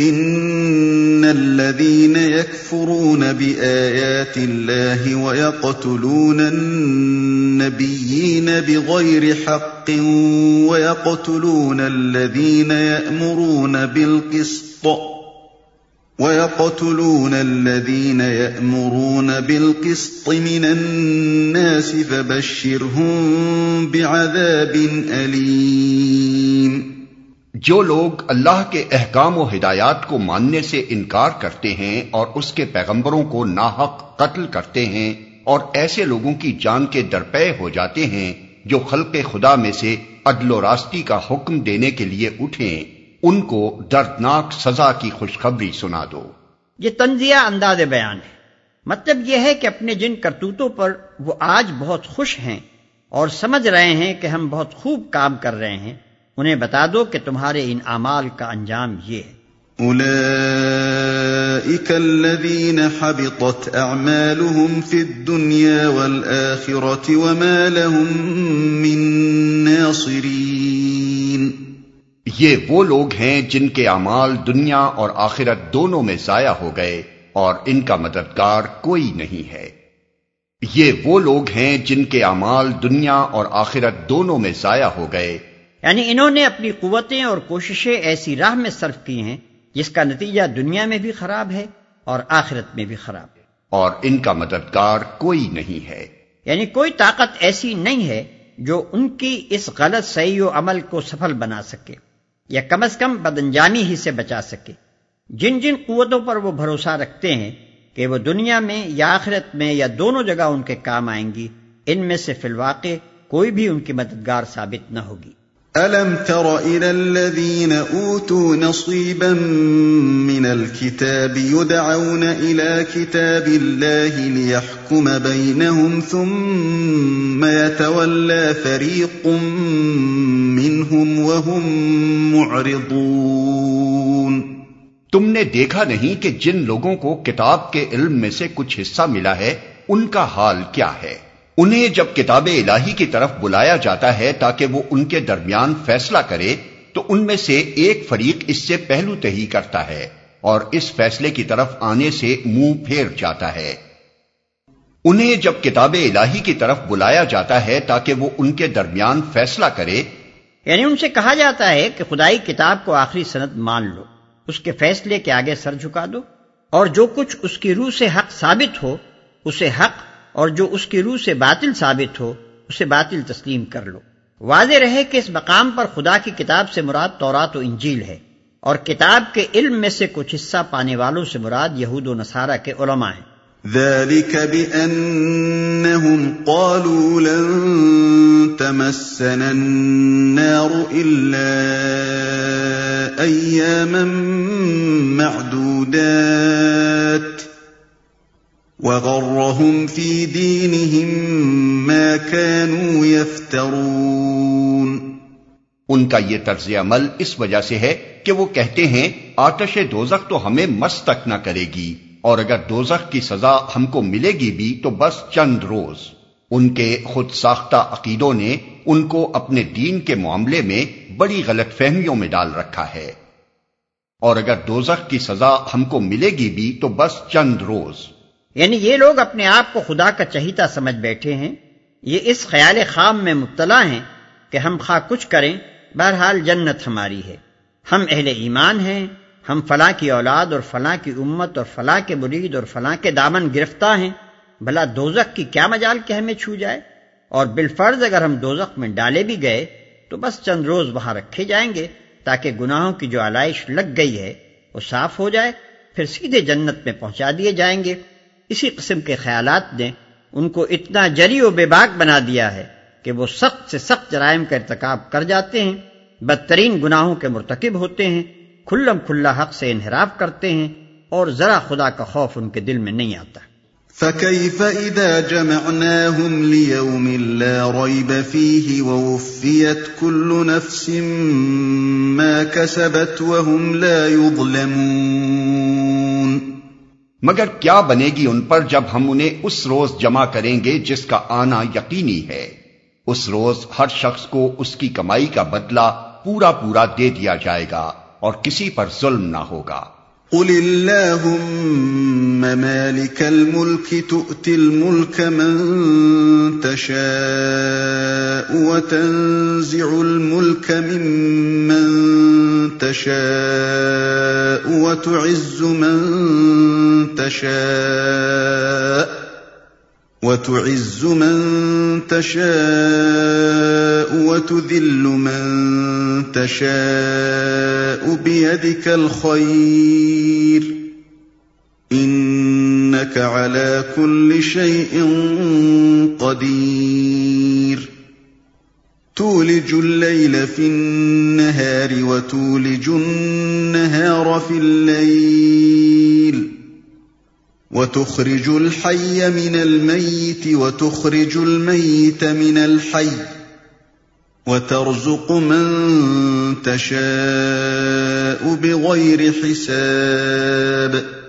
ان الذين يكفرون بايات الله ويقتلون النبيين بغير حق ويقتلون الذين يأمرون بالقسط ويقتلون الذين يأمرون بالقسط من الناس فبشرهم بعذاب أليم جو لوگ اللہ کے احکام و ہدایات کو ماننے سے انکار کرتے ہیں اور اس کے پیغمبروں کو ناحق قتل کرتے ہیں اور ایسے لوگوں کی جان کے درپے ہو جاتے ہیں جو خلق خدا میں سے عدل و راستی کا حکم دینے کے لیے اٹھیں، ان کو دردناک سزا کی خوشخبری سنا دو۔ یہ تنزیہ انداز بیان ہے۔ مطلب یہ ہے کہ اپنے جن کرتوتوں پر وہ آج بہت خوش ہیں اور سمجھ رہے ہیں کہ ہم بہت خوب کام کر رہے ہیں۔ انہیں بتا دو کہ تمہارے ان اعمال کا انجام یہ ہے۔ أولئك الذين حبطت أعمالهم في الدنيا والآخرة وما لهم من ناصرين یہ وہ لوگ ہیں جن کے اعمال دنیا اور آخرت دونوں میں ضائع ہو گئے اور ان کا مددگار کوئی نہیں ہے۔ یہ وہ لوگ ہیں جن کے اعمال دنیا اور آخرت دونوں میں ضائع ہو گئے یعنی انہوں نے اپنی قوتیں اور کوششیں ایسی راہ میں صرف کی ہیں جس کا نتیجہ دنیا میں بھی خراب ہے اور آخرت میں بھی خراب ہے۔ اور ان کا مددگار کوئی نہیں ہے۔ یعنی کوئی طاقت ایسی نہیں ہے جو ان کی اس غلط صحیح و عمل کو سفل بنا سکے یا کم از کم بدنجامی ہی سے بچا سکے۔ جن جن قوتوں پر وہ بھروسہ رکھتے ہیں کہ وہ دنیا میں یا آخرت میں یا دونوں جگہ ان کے کام آئیں گی ان میں سے فی الواقع کوئی بھی ان کی مددگار ثابت نہ ہوگی۔ أَلَمْ تَرَ إِلَى الَّذِينَ أُوتُوا نَصِيبًا مِّنَ الْكِتَابِ يُدْعَوْنَ إِلَى كِتَابِ اللَّهِ لِيَحْكُمَ بَيْنَهُمْ ثُمَّ يَتَوَلَّى فَرِيقٌ مِّنْهُمْ وَهُمْ مُعْرِضُونَ تم نے دیکھا نہیں کہ جن لوگوں کو کتاب کے علم میں سے کچھ حصہ ملا ہے، ان کا حال کیا ہے؟ انہیں جب کتاب الہی کی طرف بلایا جاتا ہے تاکہ وہ ان کے درمیان فیصلہ کرے، تو ان میں سے ایک فریق اس سے پہلو تہی کرتا ہے اور اس فیصلے کی طرف آنے سے منہ پھیر جاتا ہے۔ انہیں جب کتاب الہی کی طرف بلایا جاتا ہے تاکہ وہ ان کے درمیان فیصلہ کرے یعنی ان سے کہا جاتا ہے کہ خدائی کتاب کو آخری سند مان لو، اس کے فیصلے کے آگے سر جھکا دو، اور جو کچھ اس کی روح سے حق ثابت ہو، اسے حق اور جو اس کی روح سے باطل ثابت ہو، اسے باطل تسلیم کر لو۔ واضح رہے کہ اس مقام پر خدا کی کتاب سے مراد تورات و انجیل ہے اور کتاب کے علم میں سے کچھ حصہ پانے والوں سے مراد یہود و نصارہ کے علماء ہیں۔ ذلك بأنهم قالوا لن تمسنا النار إلا أياما معدودات۔ وغرهم في دينهم ما كانوا يفترون ان کا یہ طرز عمل اس وجہ سے ہے کہ وہ کہتے ہیں، آتش دوزخ تو ہمیں مس تک نہ کرے گی، اور اگر دوزخ کی سزا ہم کو ملے گی بھی تو بس چند روز۔ ان کے خود ساختہ عقیدوں نے ان کو اپنے دین کے معاملے میں بڑی غلط فہمیوں میں ڈال رکھا ہے۔ اور اگر دوزخ کی سزا ہم کو ملے گی بھی تو بس چند روز۔ یعنی یہ لوگ اپنے آپ کو خدا کا چہیتا سمجھ بیٹھے ہیں، یہ اس خیال خام میں مبتلا ہیں کہ ہم خواہ کچھ کریں، بہرحال جنت ہماری ہے۔ ہم اہل ایمان ہیں، ہم فلاں کی اولاد اور فلاں کی امت اور فلاں کے مرید اور فلاں کے دامن گرفتار ہیں۔ بھلا دوزخ کی کیا مجال کہ ہمیں چھو جائے؟ اور بالفرض اگر ہم دوزخ میں ڈالے بھی گئے، تو بس چند روز وہاں رکھے جائیں گے تاکہ گناہوں کی جو علائش لگ گئی ہے، وہ صاف ہو جائے، پھر سیدھے جنت میں پہنچا دیے جائیں گے۔ اسی قسم کے خیالات نے ان کو اتنا جری و بے باک بنا دیا ہے کہ وہ سخت سے سخت جرائم کا ارتکاب کر جاتے ہیں، بدترین گناہوں کے مرتکب ہوتے ہیں، کھلم کھلا حق سے انحراف کرتے ہیں اور ذرا خدا کا خوف ان کے دل میں نہیں آتا۔ فَكَيْفَ إِذَا جَمَعْنَاهُمْ لِيَوْمٍ لَا رَيْبَ فِيهِ وَوُفِّيَتْ كُلُّ نَفْسٍ مَا كَسَبَتْ وَهُمْ لَا يُظْلَمُونَ مگر کیا بنے گی ان پر جب ہم انہیں اس روز جمع کریں گے جس کا آنا یقینی ہے؟ اس روز ہر شخص کو اس کی کمائی کا بدلہ پورا پورا دے دیا جائے گا اور کسی پر ظلم نہ ہوگا۔ قل اللهم مالك الملك تؤتي الملك من تشاء وتنزع الملك ممن تشاء وتعز من تشاء وتعز من تشاء وتذل من تشاء بيدك الخير انك على كل شيء قدير. تولج الليل في النهار وتولج النهار في الليل. وتخرج الحي من الميت وتخرج الميت من الحي. وترزق من تشاء بغير حساب.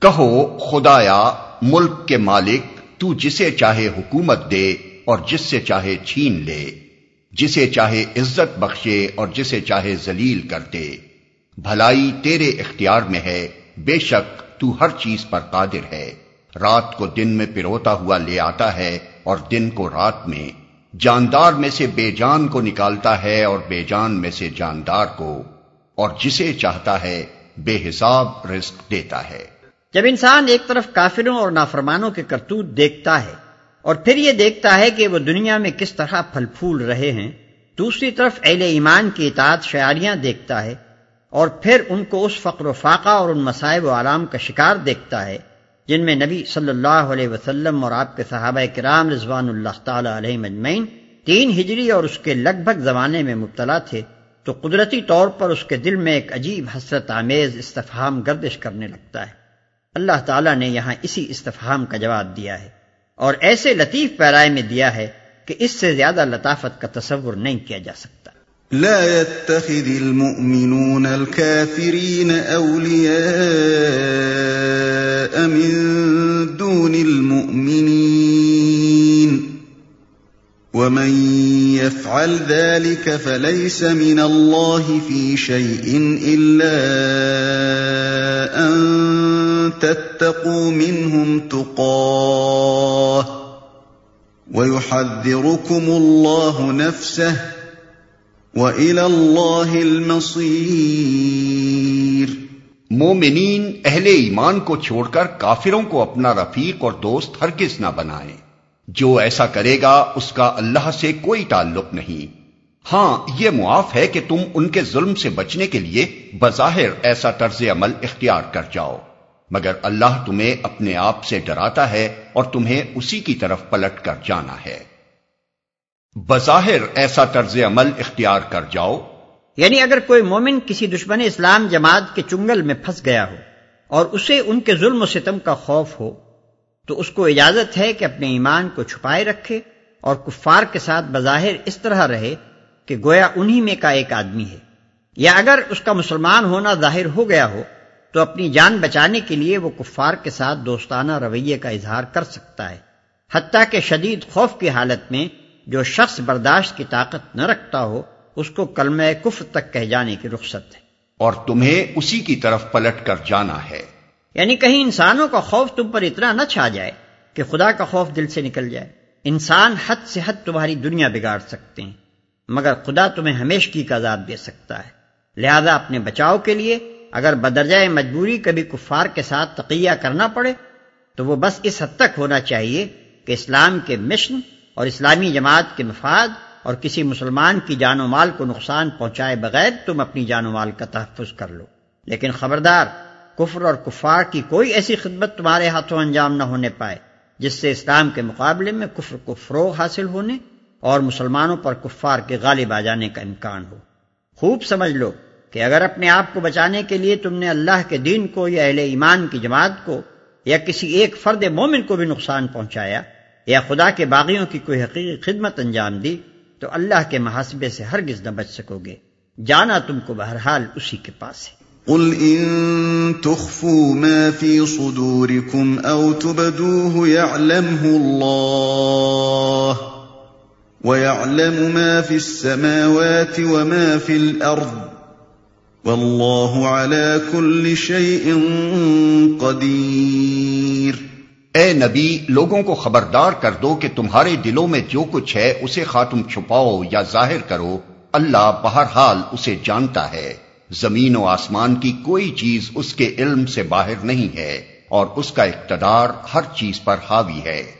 کہو، خدایا، ملک کے مالک، تو جسے چاہے حکومت دے اور جس سے چاہے چھین لے، جسے چاہے عزت بخشے اور جسے چاہے ذلیل کر دے۔ بھلائی تیرے اختیار میں ہے، بے شک تو ہر چیز پر قادر ہے۔ رات کو دن میں پروتا ہوا لے آتا ہے اور دن کو رات میں۔ جاندار میں سے بے جان کو نکالتا ہے اور بے جان میں سے جاندار کو۔ اور جسے چاہتا ہے، بے حساب رزق دیتا ہے۔ جب انسان ایک طرف کافروں اور نافرمانوں کے کرتوت دیکھتا ہے اور پھر یہ دیکھتا ہے کہ وہ دنیا میں کس طرح پھل پھول رہے ہیں، دوسری طرف اہل ایمان کی اطاعت شعاریاں دیکھتا ہے اور پھر ان کو اس فقر و فاقہ اور ان مسائب و آرام کا شکار دیکھتا ہے، جن میں نبی صلی اللہ علیہ وسلم اور آپ کے صحابہ کرام رضوان اللہ تعالی علیہ مجمعین تین ہجری اور اس کے لگ بھگ زمانے میں مبتلا تھے تو قدرتی طور پر اس کے دل میں ایک عجیب حسرت آمیز استفہام گردش کرنے لگتا ہے۔ اللہ تعالیٰ نے یہاں اسی استفہام کا جواب دیا ہے اور ایسے لطیف پیرائے میں دیا ہے کہ اس سے زیادہ لطافت کا تصور نہیں کیا جا سکتا۔ لا يتخذ المؤمنون الكافرين أولياء من دون المؤمنين ومن يفعل ذلك فليس من الله في شيء إلا أن تتقوا منهم تقاه ويحذركم الله نفسه وَإِلَى اللَّهِ الْمَصِيرُ مومنین اہل ایمان کو چھوڑ کر کافروں کو اپنا رفیق اور دوست ہرگز نہ بنائیں۔ جو ایسا کرے گا، اس کا اللہ سے کوئی تعلق نہیں۔ ہاں یہ معاف ہے کہ تم ان کے ظلم سے بچنے کے لیے بظاہر ایسا طرز عمل اختیار کر جاؤ۔ مگر اللہ تمہیں اپنے آپ سے ڈراتا ہے اور تمہیں اسی کی طرف پلٹ کر جانا ہے۔ بظاہر ایسا طرز عمل اختیار کر جاؤ۔ یعنی اگر کوئی مومن کسی دشمن اسلام جماعت کے چنگل میں پھنس گیا ہو اور اسے ان کے ظلم و ستم کا خوف ہو، تو اس کو اجازت ہے کہ اپنے ایمان کو چھپائے رکھے اور کفار کے ساتھ بظاہر اس طرح رہے کہ گویا انہی میں کا ایک آدمی ہے۔ یا اگر اس کا مسلمان ہونا ظاہر ہو گیا ہو تو اپنی جان بچانے کے لیے وہ کفار کے ساتھ دوستانہ رویے کا اظہار کر سکتا ہے حتیٰ کہ شدید خوف کی حالت میں جو شخص برداشت کی طاقت نہ رکھتا ہو اس کو کلمہ کفر تک کہہ جانے کی رخصت ہے۔ اور تمہیں اسی کی طرف پلٹ کر جانا ہے۔ یعنی کہیں انسانوں کا خوف تم پر اتنا نہ چھا جائے کہ خدا کا خوف دل سے نکل جائے۔ انسان حد سے حد تمہاری دنیا بگاڑ سکتے ہیں مگر خدا تمہیں ہمیشگی کا عذاب دے سکتا ہے۔ لہذا اپنے بچاؤ کے لیے اگر بدرجہ مجبوری کبھی کفار کے ساتھ تقیہ کرنا پڑے، تو وہ بس اس حد تک ہونا چاہیے کہ اسلام کے مشن اور اسلامی جماعت کے مفاد اور کسی مسلمان کی جان و مال کو نقصان پہنچائے بغیر تم اپنی جان و مال کا تحفظ کر لو۔ لیکن خبردار، کفر اور کفار کی کوئی ایسی خدمت تمہارے ہاتھوں انجام نہ ہونے پائے، جس سے اسلام کے مقابلے میں کفر کو فروغ حاصل ہونے اور مسلمانوں پر کفار کے غالب آ جانے کا امکان ہو۔ خوب سمجھ لو کہ اگر اپنے آپ کو بچانے کے لیے تم نے اللہ کے دین کو یا اہل ایمان کی جماعت کو یا کسی ایک فرد مومن کو بھی نقصان پہنچایا یا خدا کے باغیوں کی کوئی حقیقی خدمت انجام دی، تو اللہ کے محاسبے سے ہرگز نہ بچ سکو گے۔ جانا تم کو بہرحال اسی کے پاس ہے۔ قل ان تخفوا ما في صدوركم او تبدوه يعلمه الله ويعلم ما في السماوات وما في الارض والله على كل شيء قدير اے نبی، لوگوں کو خبردار کر دو کہ تمہارے دلوں میں جو کچھ ہے، اسے خاتم چھپاؤ یا ظاہر کرو۔ اللہ بہرحال اسے جانتا ہے۔ زمین و آسمان کی کوئی چیز اس کے علم سے باہر نہیں ہے اور اس کا اقتدار ہر چیز پر حاوی ہے۔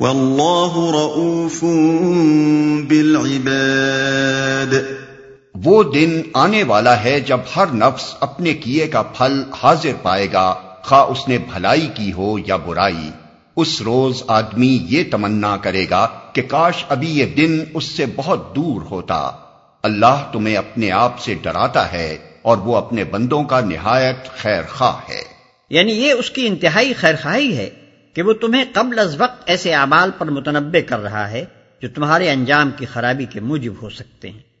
واللہ رؤوف بالعباد۔ وہ دن آنے والا ہے جب ہر نفس اپنے کیے کا پھل حاضر پائے گا خواہ اس نے بھلائی کی ہو یا برائی۔ اس روز آدمی یہ تمنا کرے گا کہ کاش ابھی یہ دن اس سے بہت دور ہوتا۔ اللہ تمہیں اپنے آپ سے ڈراتا ہے اور وہ اپنے بندوں کا نہایت خیر خواہ ہے۔ یعنی یہ اس کی انتہائی خیر خواہی ہے۔ کہ وہ تمہیں قبل از وقت ایسے اعمال پر متنبع کر رہا ہے جو تمہارے انجام کی خرابی کے موجب ہو سکتے ہیں۔